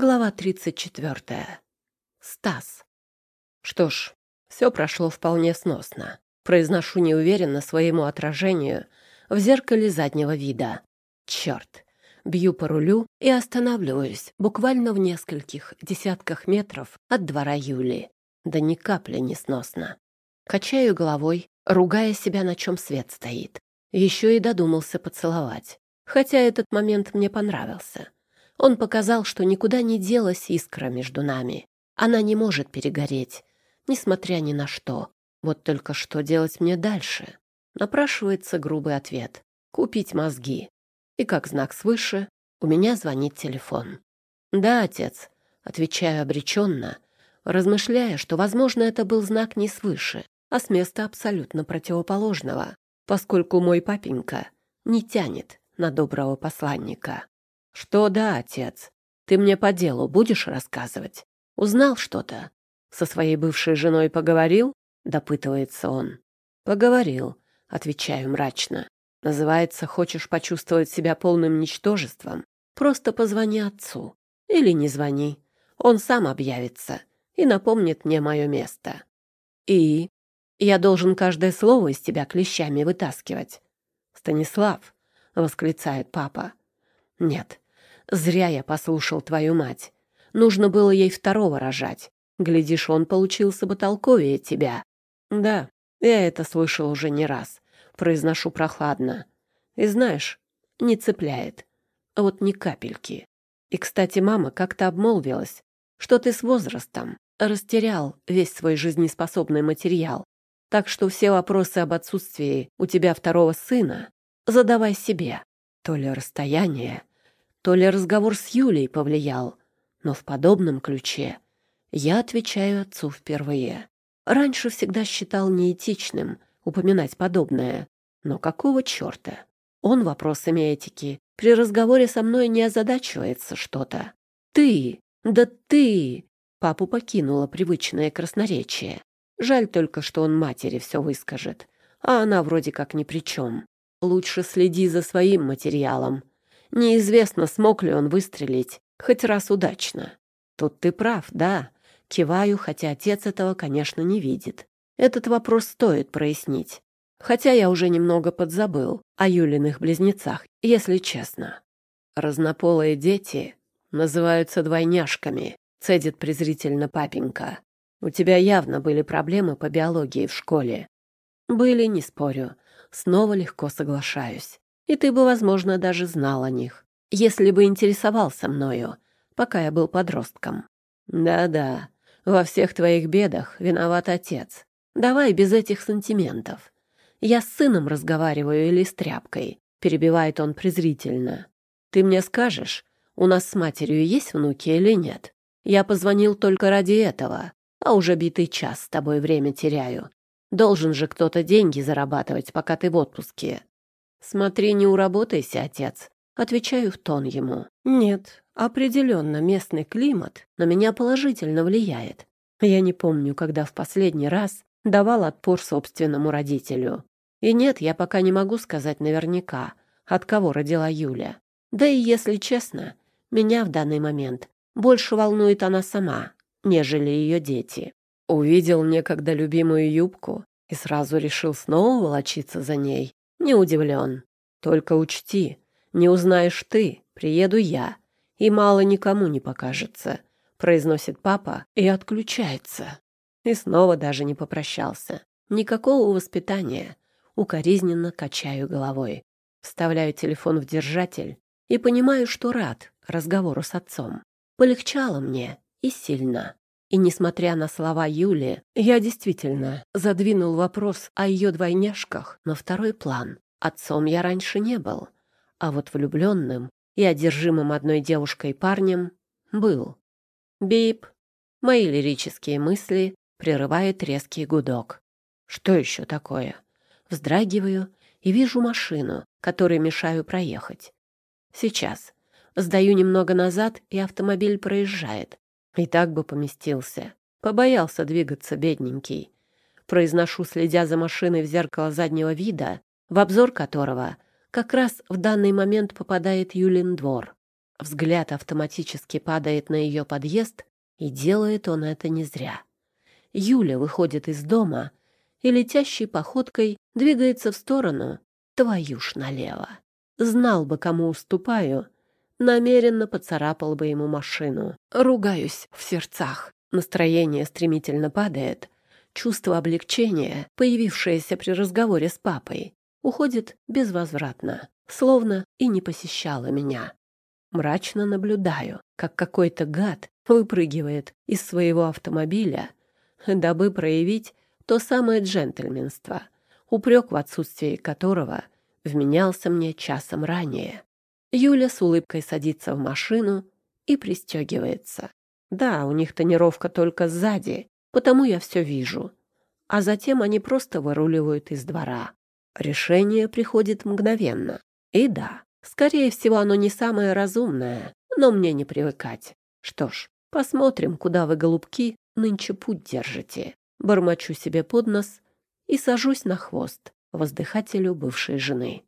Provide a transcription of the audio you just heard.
Глава 34. Стас. Что ж, все прошло вполне сносно. Произношу неуверенно своему отражению в зеркале заднего вида. Черт. Бью по рулю и останавливаюсь буквально в нескольких десятках метров от двора Юли. Да ни капли не сносно. Качаю головой, ругая себя, на чем свет стоит. Еще и додумался поцеловать. Хотя этот момент мне понравился. Он показал, что никуда не делась искра между нами. Она не может перегореть, несмотря ни на что. Вот только что делать мне дальше? Напрашивается грубый ответ. Купить мозги. И как знак свыше, у меня звонит телефон. «Да, отец», — отвечаю обреченно, размышляя, что, возможно, это был знак не свыше, а с места абсолютно противоположного, поскольку мой папенька не тянет на доброго посланника. «Что да, отец? Ты мне по делу будешь рассказывать? Узнал что-то? Со своей бывшей женой поговорил?» — допытывается он. «Поговорил», — отвечаю мрачно. «Называется, хочешь почувствовать себя полным ничтожеством? Просто позвони отцу. Или не звони. Он сам объявится и напомнит мне мое место. И я должен каждое слово из тебя клещами вытаскивать. Станислав, — восклицает папа. Нет, зря я послушал твою мать. Нужно было ей второго рожать. Глядишь, он получился бы толковее тебя. Да, я это слышал уже не раз. Произношу прохладно. И знаешь, не цепляет. А вот ни капельки. И, кстати, мама как-то обмолвилась, что ты с возрастом растерял весь свой жизнеспособный материал. Так что все вопросы об отсутствии у тебя второго сына задавай себе. То ли расстояние, то ли разговор с Юлей повлиял, но в подобном ключе я отвечаю отцу впервые. Раньше всегда считал неэтичным упоминать подобное, но какого черта? Он вопросами этики при разговоре со мной не озадачивается что-то. Ты, да ты! Папу покинула привычное красноречие. Жаль только, что он матери все выскажет, а она вроде как ни при чем. Лучше следи за своим материалом, Неизвестно, смог ли он выстрелить, хоть раз удачно. Тут ты прав, да. Киваю, хотя отец этого, конечно, не видит. Этот вопрос стоит прояснить. Хотя я уже немного подзабыл о Юлиных близнецах, если честно. Разнополые дети называются двойняшками, цедит презрительно папенька. У тебя явно были проблемы по биологии в школе. Были, не спорю. Снова легко соглашаюсь и ты бы, возможно, даже знал о них, если бы интересовался мною, пока я был подростком. Да-да, во всех твоих бедах виноват отец. Давай без этих сантиментов. Я с сыном разговариваю или с тряпкой, перебивает он презрительно. Ты мне скажешь, у нас с матерью есть внуки или нет? Я позвонил только ради этого, а уже битый час с тобой время теряю. Должен же кто-то деньги зарабатывать, пока ты в отпуске. «Смотри, не уработайся, отец», — отвечаю в тон ему. «Нет, определенно местный климат на меня положительно влияет. Я не помню, когда в последний раз давал отпор собственному родителю. И нет, я пока не могу сказать наверняка, от кого родила Юля. Да и, если честно, меня в данный момент больше волнует она сама, нежели ее дети. Увидел некогда любимую юбку и сразу решил снова волочиться за ней. Не удивлен. Только учти, не узнаешь ты, приеду я, и мало никому не покажется, произносит папа и отключается. И снова даже не попрощался. Никакого воспитания. Укоризненно качаю головой. Вставляю телефон в держатель и понимаю, что рад разговору с отцом. Полегчало мне и сильно. И несмотря на слова Юли, я действительно задвинул вопрос о ее двойняшках на второй план. Отцом я раньше не был, а вот влюбленным и одержимым одной девушкой парнем был. Бип. Мои лирические мысли прерывает резкий гудок. Что еще такое? Вздрагиваю и вижу машину, которой мешаю проехать. Сейчас. Сдаю немного назад, и автомобиль проезжает. И так бы поместился. Побоялся двигаться, бедненький. Произношу, следя за машиной в зеркало заднего вида, в обзор которого как раз в данный момент попадает Юлин двор. Взгляд автоматически падает на ее подъезд, и делает он это не зря. Юля выходит из дома и летящей походкой двигается в сторону, твою ж налево. Знал бы, кому уступаю, намеренно поцарапал бы ему машину. Ругаюсь в сердцах. Настроение стремительно падает. Чувство облегчения, появившееся при разговоре с папой, уходит безвозвратно, словно и не посещало меня. Мрачно наблюдаю, как какой-то гад выпрыгивает из своего автомобиля, дабы проявить то самое джентльменство, упрек в отсутствии которого вменялся мне часом ранее. Юля с улыбкой садится в машину и пристегивается. Да, у них тонировка только сзади, потому я все вижу. А затем они просто выруливают из двора. Решение приходит мгновенно. И да, скорее всего, оно не самое разумное, но мне не привыкать. Что ж, посмотрим, куда вы, голубки, нынче путь держите. Бормочу себе под нос и сажусь на хвост воздыхателю бывшей жены.